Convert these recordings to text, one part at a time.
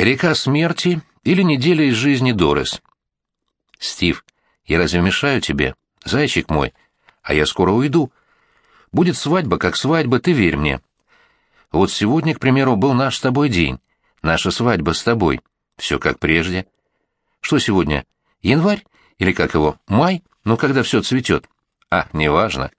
Река смерти или неделя из жизни Дорес? Стив, я разве мешаю тебе? Зайчик мой. А я скоро уйду. Будет свадьба, как свадьба, ты верь мне. Вот сегодня, к примеру, был наш с тобой день. Наша свадьба с тобой. Все как прежде. Что сегодня? Январь? Или как его? Май? Ну, когда все цветет? А, неважно.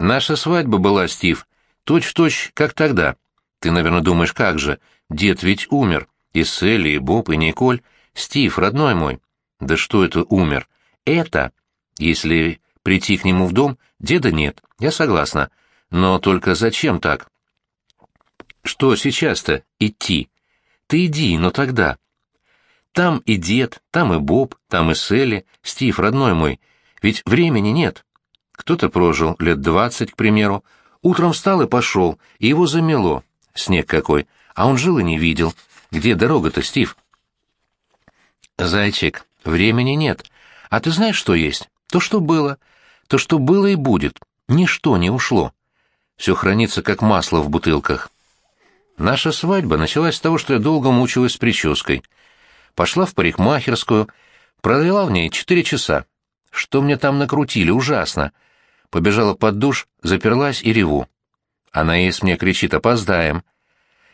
Наша свадьба была, Стив, точь-в-точь, точь, как тогда. Ты, наверное, думаешь, как же? Дед ведь умер. И Селли, и Боб, и Николь. Стив, родной мой. Да что это умер? Это, если прийти к нему в дом, деда нет, я согласна. Но только зачем так? Что сейчас-то идти? Ты иди, но тогда. Там и дед, там и Боб, там и Селли, Стив, родной мой. Ведь времени нет. Кто-то прожил лет двадцать, к примеру. Утром встал и пошел, и его замело. Снег какой. А он жил и не видел. Где дорога-то, Стив? Зайчик, времени нет. А ты знаешь, что есть? То, что было. То, что было и будет. Ничто не ушло. Все хранится, как масло в бутылках. Наша свадьба началась с того, что я долго мучилась с прической. Пошла в парикмахерскую, провела в ней четыре часа. Что мне там накрутили, ужасно. Побежала под душ, заперлась и реву. Анаис мне кричит «Опоздаем».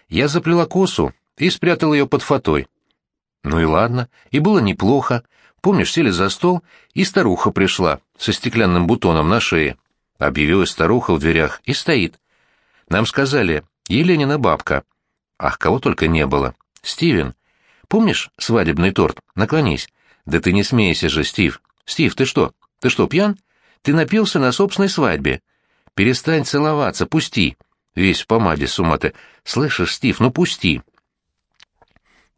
Я заплела косу и спрятал ее под фатой. Ну и ладно, и было неплохо. Помнишь, сели за стол, и старуха пришла со стеклянным бутоном на шее. Объявилась старуха в дверях и стоит. Нам сказали, Еленина бабка. Ах, кого только не было. Стивен. Помнишь свадебный торт? Наклонись. Да ты не смейся же, Стив. Стив, ты что? Ты что, пьян? Ты напился на собственной свадьбе. Перестань целоваться, пусти. Весь в помаде с ума ты. Слышишь, Стив, ну пусти.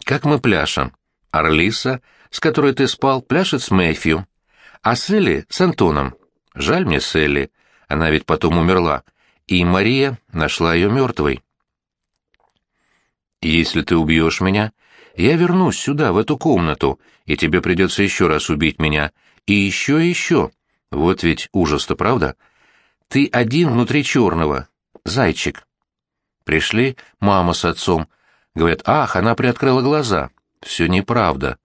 Как мы пляшем. Орлиса, с которой ты спал, пляшет с Мэйфью. А Селли с Антоном. Жаль мне Селли. Она ведь потом умерла. И Мария нашла ее мертвой. Если ты убьешь меня, я вернусь сюда, в эту комнату, и тебе придется еще раз убить меня. И еще и еще. Вот ведь ужас-то, правда? Ты один внутри черного. Зайчик. Пришли мама с отцом. Говорят, ах, она приоткрыла глаза. Все неправда.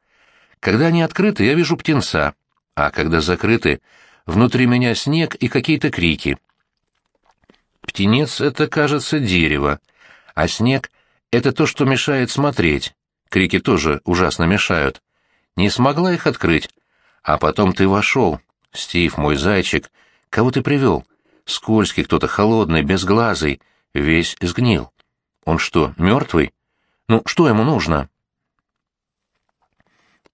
Когда они открыты, я вижу птенца. А когда закрыты, внутри меня снег и какие-то крики. Птенец — это, кажется, дерево, а снег — это то, что мешает смотреть. Крики тоже ужасно мешают. Не смогла их открыть. А потом ты вошел. Стив, мой зайчик. Кого ты привел? Скользкий кто-то, холодный, безглазый. Весь сгнил. Он что, мертвый? Ну, что ему нужно?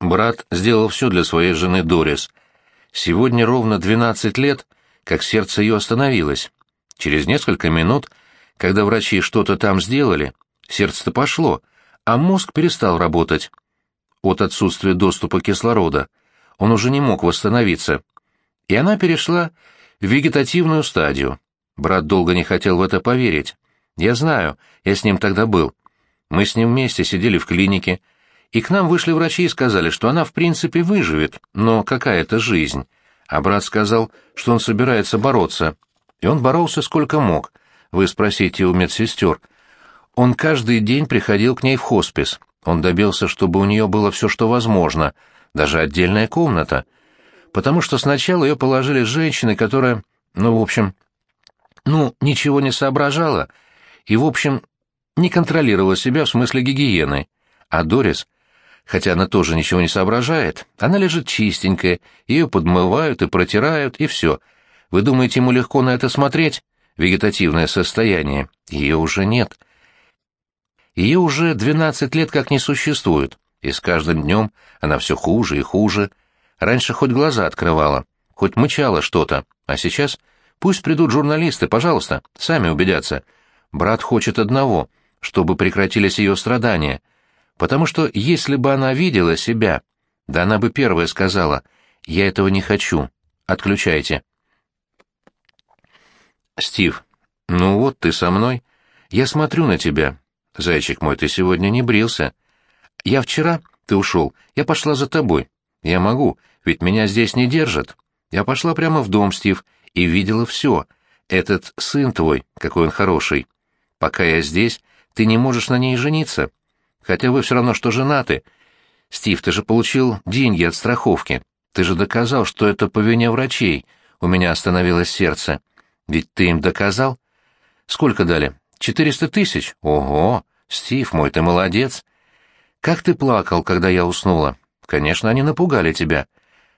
Брат сделал все для своей жены Дорис. Сегодня ровно двенадцать лет, как сердце ее остановилось. Через несколько минут, когда врачи что-то там сделали, сердце-то пошло, а мозг перестал работать. От отсутствия доступа кислорода он уже не мог восстановиться. И она перешла в вегетативную стадию. Брат долго не хотел в это поверить. Я знаю, я с ним тогда был. Мы с ним вместе сидели в клинике, и к нам вышли врачи и сказали, что она в принципе выживет, но какая это жизнь. А брат сказал, что он собирается бороться. И он боролся сколько мог. Вы спросите у медсестер. Он каждый день приходил к ней в хоспис. Он добился, чтобы у нее было все, что возможно, даже отдельная комната. Потому что сначала ее положили женщины, которая, ну, в общем, ну, ничего не соображала и, в общем, не контролировала себя в смысле гигиены. А Дорис, хотя она тоже ничего не соображает, она лежит чистенькая, ее подмывают и протирают, и все. Вы думаете, ему легко на это смотреть? Вегетативное состояние. Ее уже нет. Ее уже двенадцать лет как не существует, и с каждым днем она все хуже и хуже. Раньше хоть глаза открывала, хоть мычала что-то, а сейчас пусть придут журналисты, пожалуйста, сами убедятся. Брат хочет одного — чтобы прекратились ее страдания, потому что если бы она видела себя, да она бы первая сказала «Я этого не хочу, отключайте». «Стив, ну вот ты со мной. Я смотрю на тебя. Зайчик мой, ты сегодня не брился. Я вчера, ты ушел, я пошла за тобой. Я могу, ведь меня здесь не держат. Я пошла прямо в дом, Стив, и видела все. Этот сын твой, какой он хороший. Пока я здесь, ты не можешь на ней жениться. хотя вы все равно что женаты. Стив, ты же получил деньги от страховки. Ты же доказал, что это по вине врачей. У меня остановилось сердце. Ведь ты им доказал? Сколько дали? Четыреста тысяч? Ого! Стив мой, ты молодец. Как ты плакал, когда я уснула? Конечно, они напугали тебя.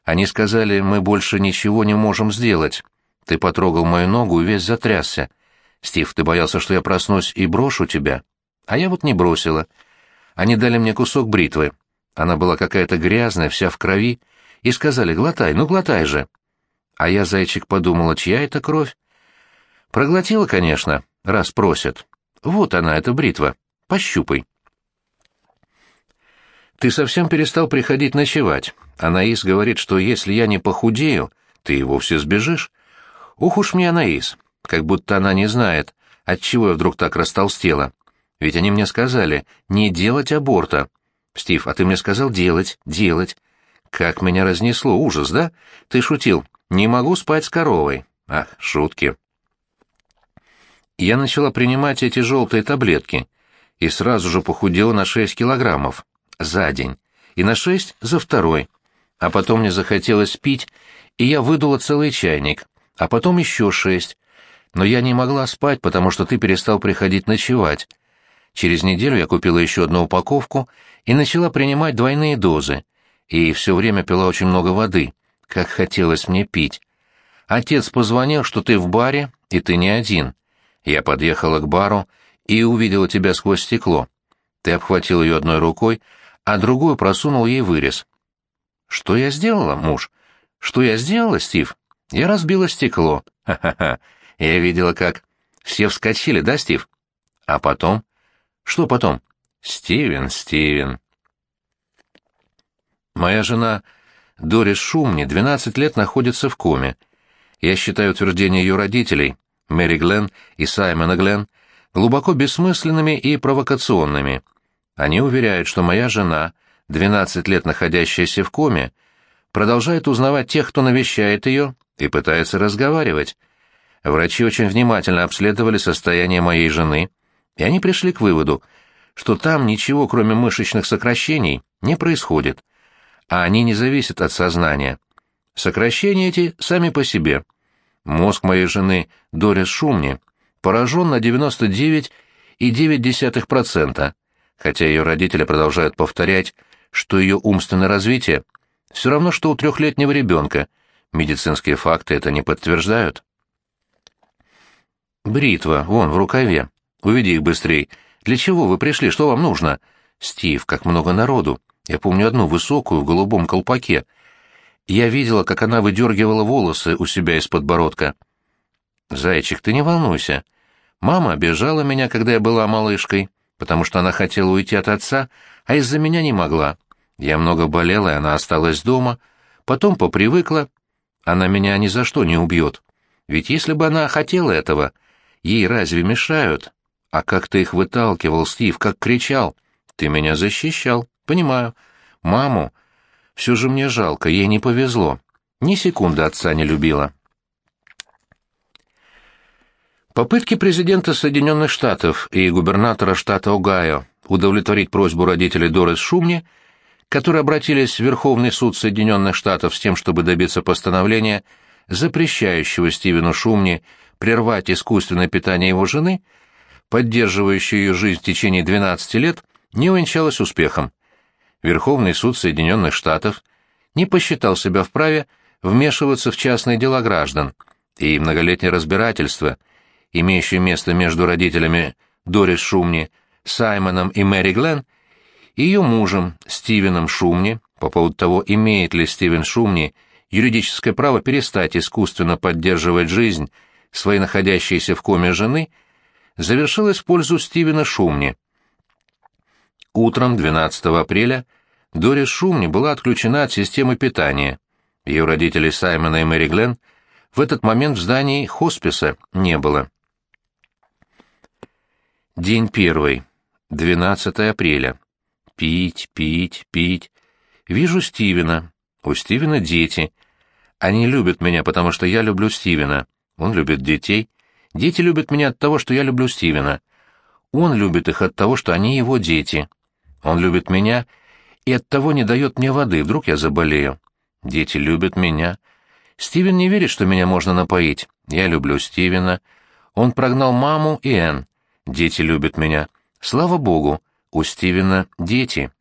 Они сказали, мы больше ничего не можем сделать. Ты потрогал мою ногу и весь затрясся. Стив, ты боялся, что я проснусь и брошу тебя? А я вот не бросила. Они дали мне кусок бритвы. Она была какая-то грязная, вся в крови, и сказали, глотай, ну глотай же. А я, зайчик, подумала, чья это кровь? Проглотила, конечно, раз просят. Вот она, эта бритва. Пощупай. Ты совсем перестал приходить ночевать. Анаис говорит, что если я не похудею, ты и вовсе сбежишь. Ух уж мне Анаис, как будто она не знает, отчего я вдруг так растолстела. Ведь они мне сказали, не делать аборта. Стив, а ты мне сказал делать, делать. Как меня разнесло, ужас, да? Ты шутил, не могу спать с коровой. Ах, шутки. Я начала принимать эти желтые таблетки и сразу же похудела на 6 килограммов за день, и на шесть за второй. А потом мне захотелось пить, и я выдула целый чайник, а потом еще шесть. Но я не могла спать, потому что ты перестал приходить ночевать. Через неделю я купила еще одну упаковку и начала принимать двойные дозы. И все время пила очень много воды, как хотелось мне пить. Отец позвонил, что ты в баре, и ты не один. Я подъехала к бару и увидела тебя сквозь стекло. Ты обхватил ее одной рукой, а другую просунул ей вырез. «Что я сделала, муж? Что я сделала, Стив? Я разбила стекло. Ха-ха-ха. Я видела, как... Все вскочили, да, Стив? А потом? Что потом? Стивен, Стивен. Моя жена Дорис Шумни 12 лет находится в коме. Я считаю утверждения ее родителей, Мэри Глен и Саймона Глен, глубоко бессмысленными и провокационными. Они уверяют, что моя жена, 12 лет находящаяся в коме, продолжает узнавать тех, кто навещает ее, и пытается разговаривать. Врачи очень внимательно обследовали состояние моей жены, и они пришли к выводу, что там ничего, кроме мышечных сокращений, не происходит, а они не зависят от сознания. Сокращения эти сами по себе. Мозг моей жены, Дорис Шумни, поражен на 99,9%, хотя ее родители продолжают повторять, что ее умственное развитие все равно, что у трехлетнего ребенка. Медицинские факты это не подтверждают. Бритва, вон, в рукаве. Уведи их быстрей. Для чего вы пришли? Что вам нужно? Стив, как много народу. Я помню одну высокую в голубом колпаке. Я видела, как она выдергивала волосы у себя из подбородка. Зайчик, ты не волнуйся. Мама обижала меня, когда я была малышкой потому что она хотела уйти от отца, а из-за меня не могла. Я много болела, и она осталась дома. Потом попривыкла. Она меня ни за что не убьет. Ведь если бы она хотела этого, ей разве мешают? А как ты их выталкивал, Стив, как кричал? Ты меня защищал, понимаю. Маму все же мне жалко, ей не повезло. Ни секунды отца не любила. Попытки президента Соединенных Штатов и губернатора штата Огайо удовлетворить просьбу родителей Дорис Шумни, которые обратились в Верховный суд Соединенных Штатов с тем, чтобы добиться постановления, запрещающего Стивену Шумни прервать искусственное питание его жены, поддерживающее ее жизнь в течение 12 лет, не увенчалось успехом. Верховный суд Соединенных Штатов не посчитал себя вправе вмешиваться в частные дела граждан, и многолетнее разбирательство – имеющее место между родителями Дорис Шумни, Саймоном и Мэри Глен, и ее мужем Стивеном Шумни по поводу того, имеет ли Стивен Шумни юридическое право перестать искусственно поддерживать жизнь своей находящейся в коме жены, завершилось в пользу Стивена Шумни. Утром 12 апреля Дорис Шумни была отключена от системы питания. Ее родители Саймона и Мэри Глен в этот момент в здании хосписа не было. День первый. 12 апреля. Пить, пить, пить. Вижу Стивена. У Стивена дети. Они любят меня, потому что я люблю Стивена. Он любит детей. Дети любят меня от того, что я люблю Стивена. Он любит их от того, что они его дети. Он любит меня и оттого не дает мне воды, вдруг я заболею. Дети любят меня. Стивен не верит, что меня можно напоить. Я люблю Стивена. Он прогнал маму и Энн. Дети любят меня. Слава богу, у Стивена дети.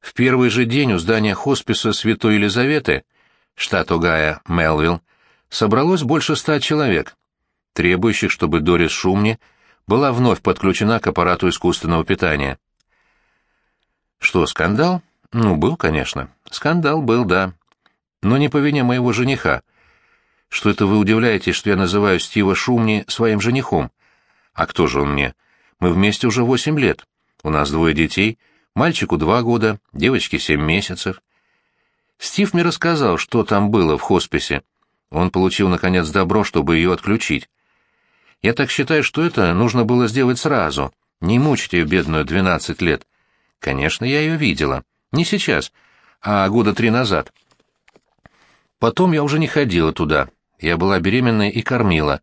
В первый же день у здания хосписа Святой Елизаветы, штат Огайо, Мелвилл, собралось больше ста человек, требующих, чтобы Дорис Шумни была вновь подключена к аппарату искусственного питания. Что, скандал? Ну, был, конечно. Скандал был, да. Но не по вине моего жениха. Что это вы удивляетесь, что я называю Стива Шумни своим женихом? А кто же он мне? Мы вместе уже восемь лет. У нас двое детей, мальчику два года, девочке семь месяцев. Стив мне рассказал, что там было в хосписе. Он получил, наконец, добро, чтобы ее отключить. Я так считаю, что это нужно было сделать сразу. Не мучить ее, бедную, двенадцать лет. Конечно, я ее видела. Не сейчас, а года три назад. Потом я уже не ходила туда. Я была беременной и кормила.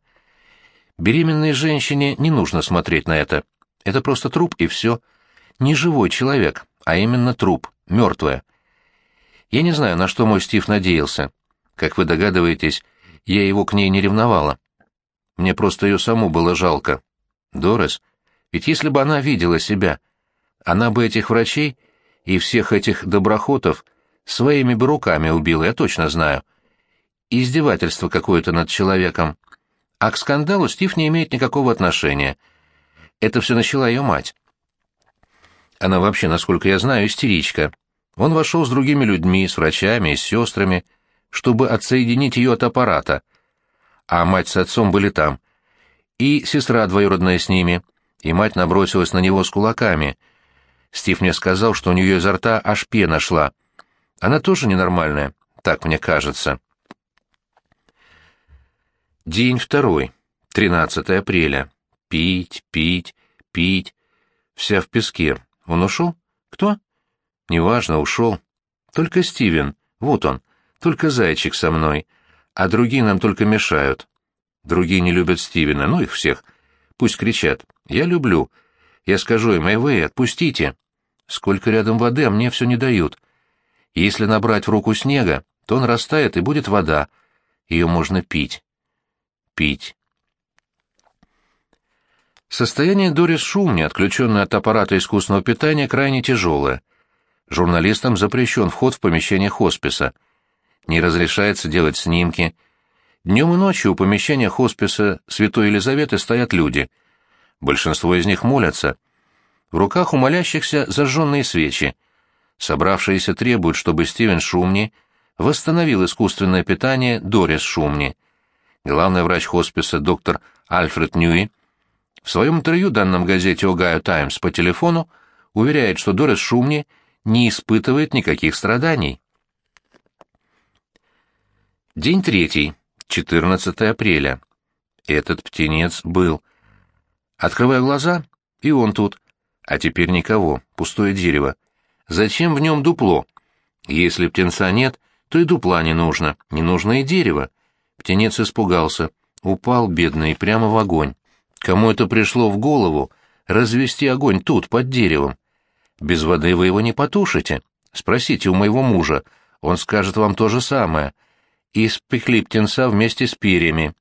Беременной женщине не нужно смотреть на это. Это просто труп и все. Не живой человек, а именно труп, мертвая. Я не знаю, на что мой Стив надеялся. Как вы догадываетесь, я его к ней не ревновала. Мне просто ее саму было жалко. Дорес, ведь если бы она видела себя, она бы этих врачей и всех этих доброхотов своими бы руками убила, я точно знаю. Издевательство какое-то над человеком. А к скандалу Стив не имеет никакого отношения. Это все начала ее мать. Она вообще, насколько я знаю, истеричка. Он вошел с другими людьми, с врачами с сестрами, чтобы отсоединить ее от аппарата. А мать с отцом были там. И сестра двоюродная с ними. И мать набросилась на него с кулаками — Стив мне сказал, что у нее изо рта аж пена шла. Она тоже ненормальная, так мне кажется. День второй, 13 апреля. Пить, пить, пить. Вся в песке. Он ушел? Кто? Неважно, ушел. Только Стивен, вот он, только зайчик со мной, а другие нам только мешают. Другие не любят Стивена, ну их всех. Пусть кричат. Я люблю. Я скажу им, эй вы, отпустите. Сколько рядом воды, а мне все не дают. Если набрать в руку снега, то он растает, и будет вода. Ее можно пить. Пить. Состояние Дорис Шумни, отключенное от аппарата искусственного питания, крайне тяжелое. Журналистам запрещен вход в помещение хосписа. Не разрешается делать снимки. Днем и ночью у помещения хосписа Святой Елизаветы стоят люди. Большинство из них молятся — в руках у молящихся зажженные свечи. Собравшиеся требуют, чтобы Стивен Шумни восстановил искусственное питание Дорис Шумни. Главный врач хосписа доктор Альфред Ньюи в своем интервью данном газете «Огайо Таймс» по телефону уверяет, что Дорис Шумни не испытывает никаких страданий. День третий, 14 апреля. Этот птенец был. Открываю глаза, и он тут, а теперь никого, пустое дерево. Зачем в нем дупло? Если птенца нет, то и дупла не нужно, не нужно и дерево. Птенец испугался, упал, бедный, прямо в огонь. Кому это пришло в голову развести огонь тут, под деревом? Без воды вы его не потушите. Спросите у моего мужа, он скажет вам то же самое. Испекли птенца вместе с перьями.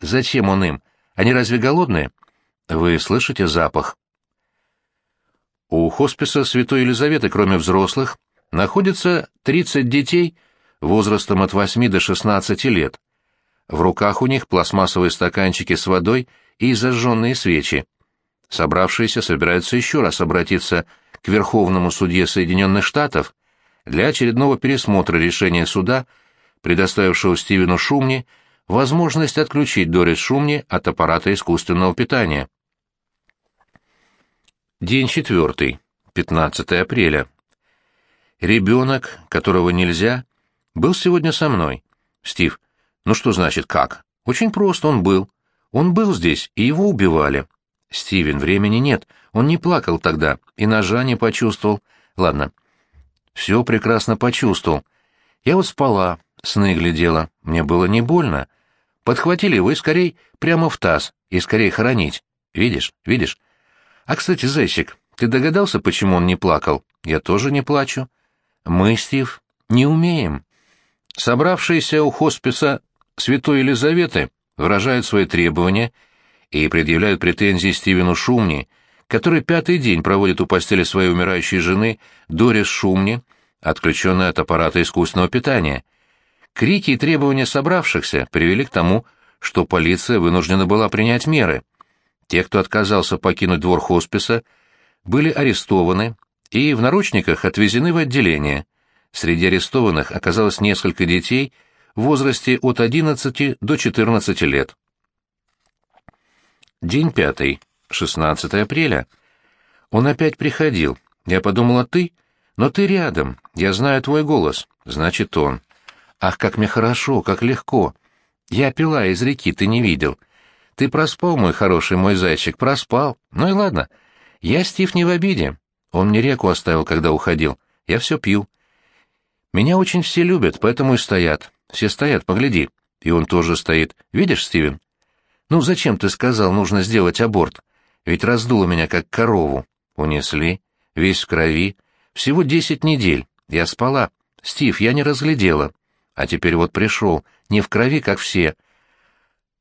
Зачем он им? Они разве голодные? Вы слышите запах? У хосписа Святой Елизаветы, кроме взрослых, находится 30 детей возрастом от 8 до 16 лет. В руках у них пластмассовые стаканчики с водой и зажженные свечи. Собравшиеся собираются еще раз обратиться к Верховному суде Соединенных Штатов для очередного пересмотра решения суда, предоставившего Стивену Шумни возможность отключить Дорис Шумни от аппарата искусственного питания. День четвертый, 15 апреля. Ребенок, которого нельзя, был сегодня со мной. Стив, ну что значит как? Очень просто, он был. Он был здесь, и его убивали. Стивен, времени нет, он не плакал тогда, и ножа не почувствовал. Ладно, все прекрасно почувствовал. Я вот спала, сны глядела, мне было не больно. Подхватили его и скорей прямо в таз, и скорей хоронить. Видишь, видишь? А, кстати, зайчик, Ты догадался, почему он не плакал? Я тоже не плачу. Мы, Стив, не умеем. Собравшиеся у хосписа Святой Елизаветы выражают свои требования и предъявляют претензии Стивену Шумни, который пятый день проводит у постели своей умирающей жены Дорис Шумни, отключенной от аппарата искусственного питания. Крики и требования собравшихся привели к тому, что полиция вынуждена была принять меры. Те, кто отказался покинуть двор хосписа, были арестованы и в наручниках отвезены в отделение. Среди арестованных оказалось несколько детей в возрасте от 11 до 14 лет. День пятый, 16 апреля. Он опять приходил. Я подумала, ты? Но ты рядом, я знаю твой голос. Значит, он. Ах, как мне хорошо, как легко. Я пила из реки, ты не видел. Ты проспал, мой хороший мой зайчик, проспал. Ну и ладно. Я, Стив, не в обиде. Он мне реку оставил, когда уходил. Я все пью. Меня очень все любят, поэтому и стоят. Все стоят, погляди. И он тоже стоит. Видишь, Стивен? Ну, зачем ты сказал, нужно сделать аборт? Ведь раздуло меня, как корову. Унесли. Весь в крови. Всего десять недель. Я спала. Стив, я не разглядела. А теперь вот пришел. Не в крови, как все.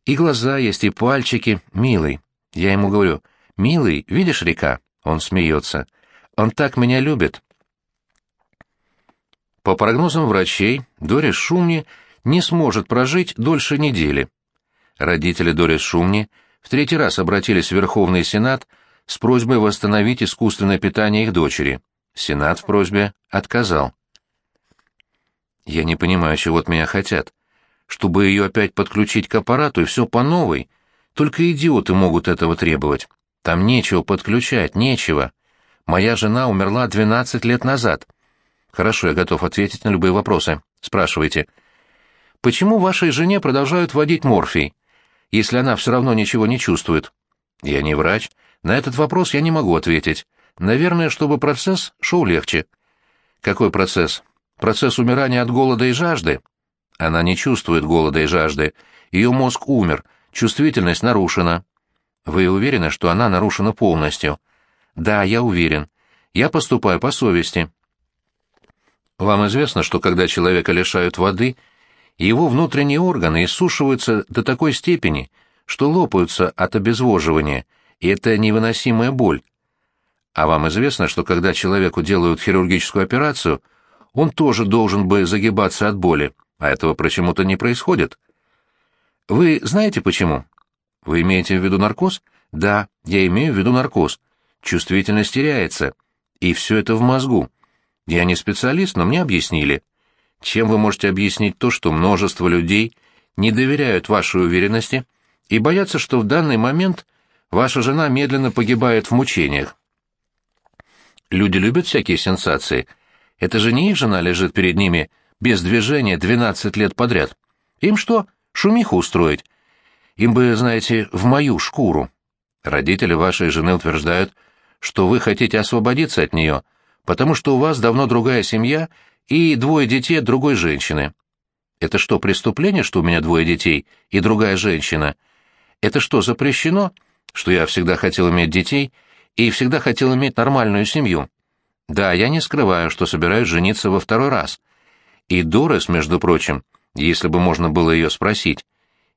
И глаза есть, и пальчики. Милый. Я ему говорю, милый, видишь река? Он смеется. Он так меня любит. По прогнозам врачей, Дорис Шумни не сможет прожить дольше недели. Родители Дорис Шумни в третий раз обратились в Верховный Сенат с просьбой восстановить искусственное питание их дочери. Сенат в просьбе отказал. «Я не понимаю, чего от меня хотят. Чтобы ее опять подключить к аппарату и все по новой. Только идиоты могут этого требовать. Там нечего подключать, нечего. Моя жена умерла 12 лет назад. Хорошо, я готов ответить на любые вопросы. Спрашивайте. Почему вашей жене продолжают вводить морфий, если она все равно ничего не чувствует? Я не врач. На этот вопрос я не могу ответить. Наверное, чтобы процесс шел легче. Какой процесс? Процесс умирания от голода и жажды? Она не чувствует голода и жажды. Ее мозг умер, чувствительность нарушена. Вы уверены, что она нарушена полностью? Да, я уверен. Я поступаю по совести. Вам известно, что когда человека лишают воды, его внутренние органы иссушиваются до такой степени, что лопаются от обезвоживания, и это невыносимая боль. А вам известно, что когда человеку делают хирургическую операцию, он тоже должен бы загибаться от боли, а этого почему-то не происходит. Вы знаете почему? Вы имеете в виду наркоз? Да, я имею в виду наркоз чувствительность теряется, и все это в мозгу. Я не специалист, но мне объяснили. Чем вы можете объяснить то, что множество людей не доверяют вашей уверенности и боятся, что в данный момент ваша жена медленно погибает в мучениях? Люди любят всякие сенсации. Это же не их жена лежит перед ними без движения 12 лет подряд. Им что, шумиху устроить? Им бы, знаете, в мою шкуру. Родители вашей жены утверждают, что вы хотите освободиться от нее, потому что у вас давно другая семья и двое детей другой женщины. Это что, преступление, что у меня двое детей и другая женщина? Это что, запрещено, что я всегда хотел иметь детей и всегда хотел иметь нормальную семью? Да, я не скрываю, что собираюсь жениться во второй раз. И Дорес, между прочим, если бы можно было ее спросить,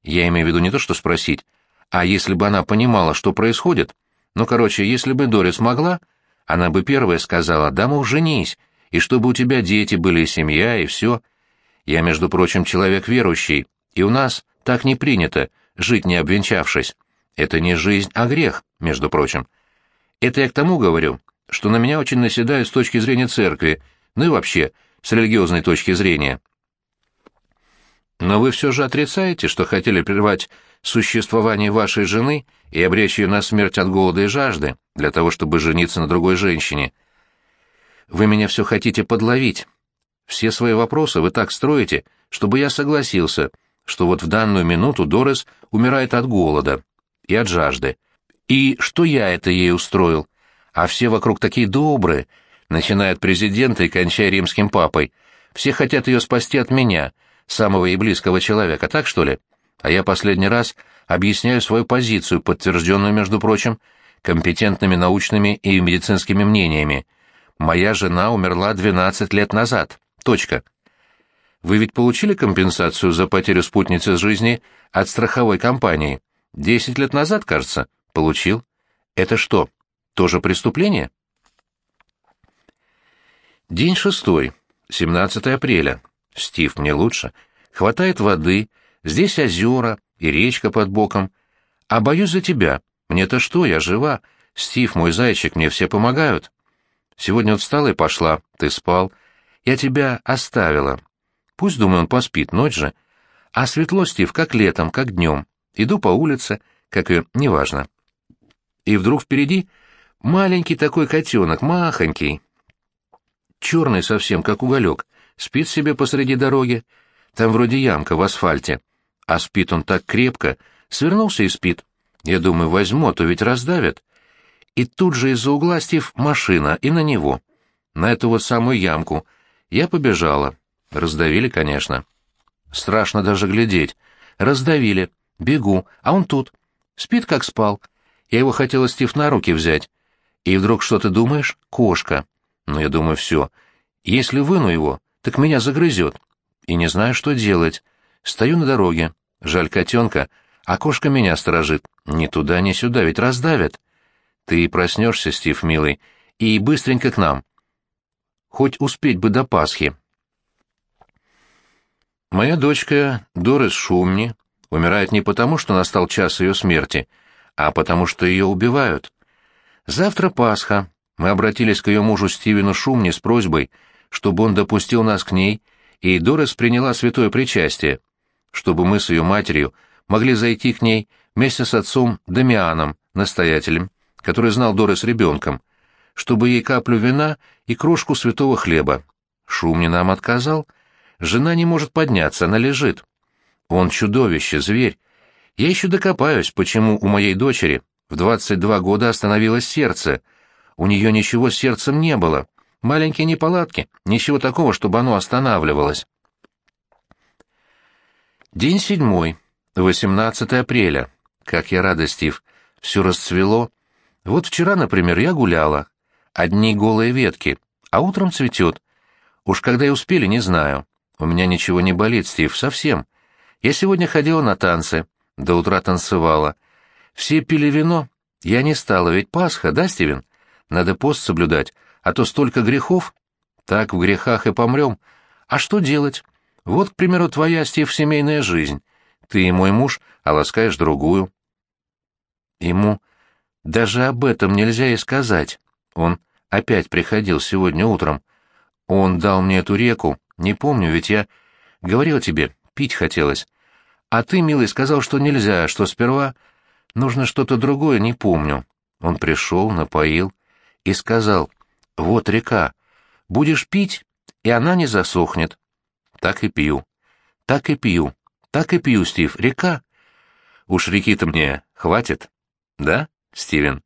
я имею в виду не то, что спросить, а если бы она понимала, что происходит, ну, короче, если бы Дорис могла, она бы первая сказала, да, мол, женись, и чтобы у тебя дети были, и семья, и все. Я, между прочим, человек верующий, и у нас так не принято, жить не обвенчавшись. Это не жизнь, а грех, между прочим. Это я к тому говорю, что на меня очень наседают с точки зрения церкви, ну и вообще, с религиозной точки зрения. Но вы все же отрицаете, что хотели прервать существование вашей жены и обречь ее на смерть от голода и жажды, для того, чтобы жениться на другой женщине. Вы меня все хотите подловить. Все свои вопросы вы так строите, чтобы я согласился, что вот в данную минуту Дорес умирает от голода и от жажды. И что я это ей устроил? А все вокруг такие добрые, начиная от президента и кончая римским папой. Все хотят ее спасти от меня, самого и близкого человека, так что ли? А я последний раз объясняю свою позицию, подтвержденную, между прочим, компетентными научными и медицинскими мнениями. Моя жена умерла 12 лет назад. Точка. Вы ведь получили компенсацию за потерю спутницы жизни от страховой компании? Десять лет назад, кажется, получил. Это что, тоже преступление? День шестой, 17 апреля. Стив, мне лучше. Хватает воды, здесь озера и речка под боком. А боюсь за тебя. Мне-то что, я жива. Стив, мой зайчик, мне все помогают. Сегодня вот встала и пошла, ты спал. Я тебя оставила, Пусть, думаю, он поспит, ночь же. А светло, Стив, как летом, как днем. Иду по улице, как и... неважно. И вдруг впереди маленький такой котенок, махонький. Черный совсем, как уголек. Спит себе посреди дороги. Там вроде ямка в асфальте. А спит он так крепко. Свернулся и спит. Я думаю, возьму, а то ведь раздавят. И тут же из-за угла Стив машина, и на него. На эту вот самую ямку. Я побежала. Раздавили, конечно. Страшно даже глядеть. Раздавили. Бегу, а он тут. Спит, как спал. Я его хотела, Стив, на руки взять. И вдруг что ты думаешь? Кошка. Ну, я думаю, все. Если выну его, так меня загрызет. И не знаю, что делать. Стою на дороге. Жаль котенка. А кошка меня сторожит. Ни туда, ни сюда, ведь раздавят. Ты проснешься, Стив, милый, и быстренько к нам. Хоть успеть бы до Пасхи. Моя дочка Дорис Шумни умирает не потому, что настал час ее смерти, а потому что ее убивают. Завтра Пасха. Мы обратились к ее мужу Стивену Шумни с просьбой, чтобы он допустил нас к ней, и Дорис приняла святое причастие, чтобы мы с ее матерью могли зайти к ней вместе с отцом Дамианом, настоятелем, который знал Дорис ребенком, чтобы ей каплю вина и крошку святого хлеба. Шумни нам отказал — Жена не может подняться, она лежит. Он чудовище, зверь. Я еще докопаюсь, почему у моей дочери в 22 года остановилось сердце. У нее ничего с сердцем не было. Маленькие неполадки, ничего такого, чтобы оно останавливалось. День седьмой, 18 апреля. Как я рада, Стив. Все расцвело. Вот вчера, например, я гуляла. Одни голые ветки, а утром цветет. Уж когда и успели, не знаю. У меня ничего не болит, Стив, совсем. Я сегодня ходила на танцы, до утра танцевала. Все пили вино. Я не стала, ведь Пасха, да, Стивен? Надо пост соблюдать, а то столько грехов. Так в грехах и помрем. А что делать? Вот, к примеру, твоя, Стив, семейная жизнь. Ты и мой муж, а ласкаешь другую. Ему даже об этом нельзя и сказать. Он опять приходил сегодня утром. Он дал мне эту реку, не помню, ведь я говорил тебе, пить хотелось. А ты, милый, сказал, что нельзя, что сперва нужно что-то другое, не помню. Он пришел, напоил и сказал, вот река, будешь пить, и она не засохнет. Так и пью, так и пью, так и пью, Стив, река. Уж реки-то мне хватит, да, Стивен?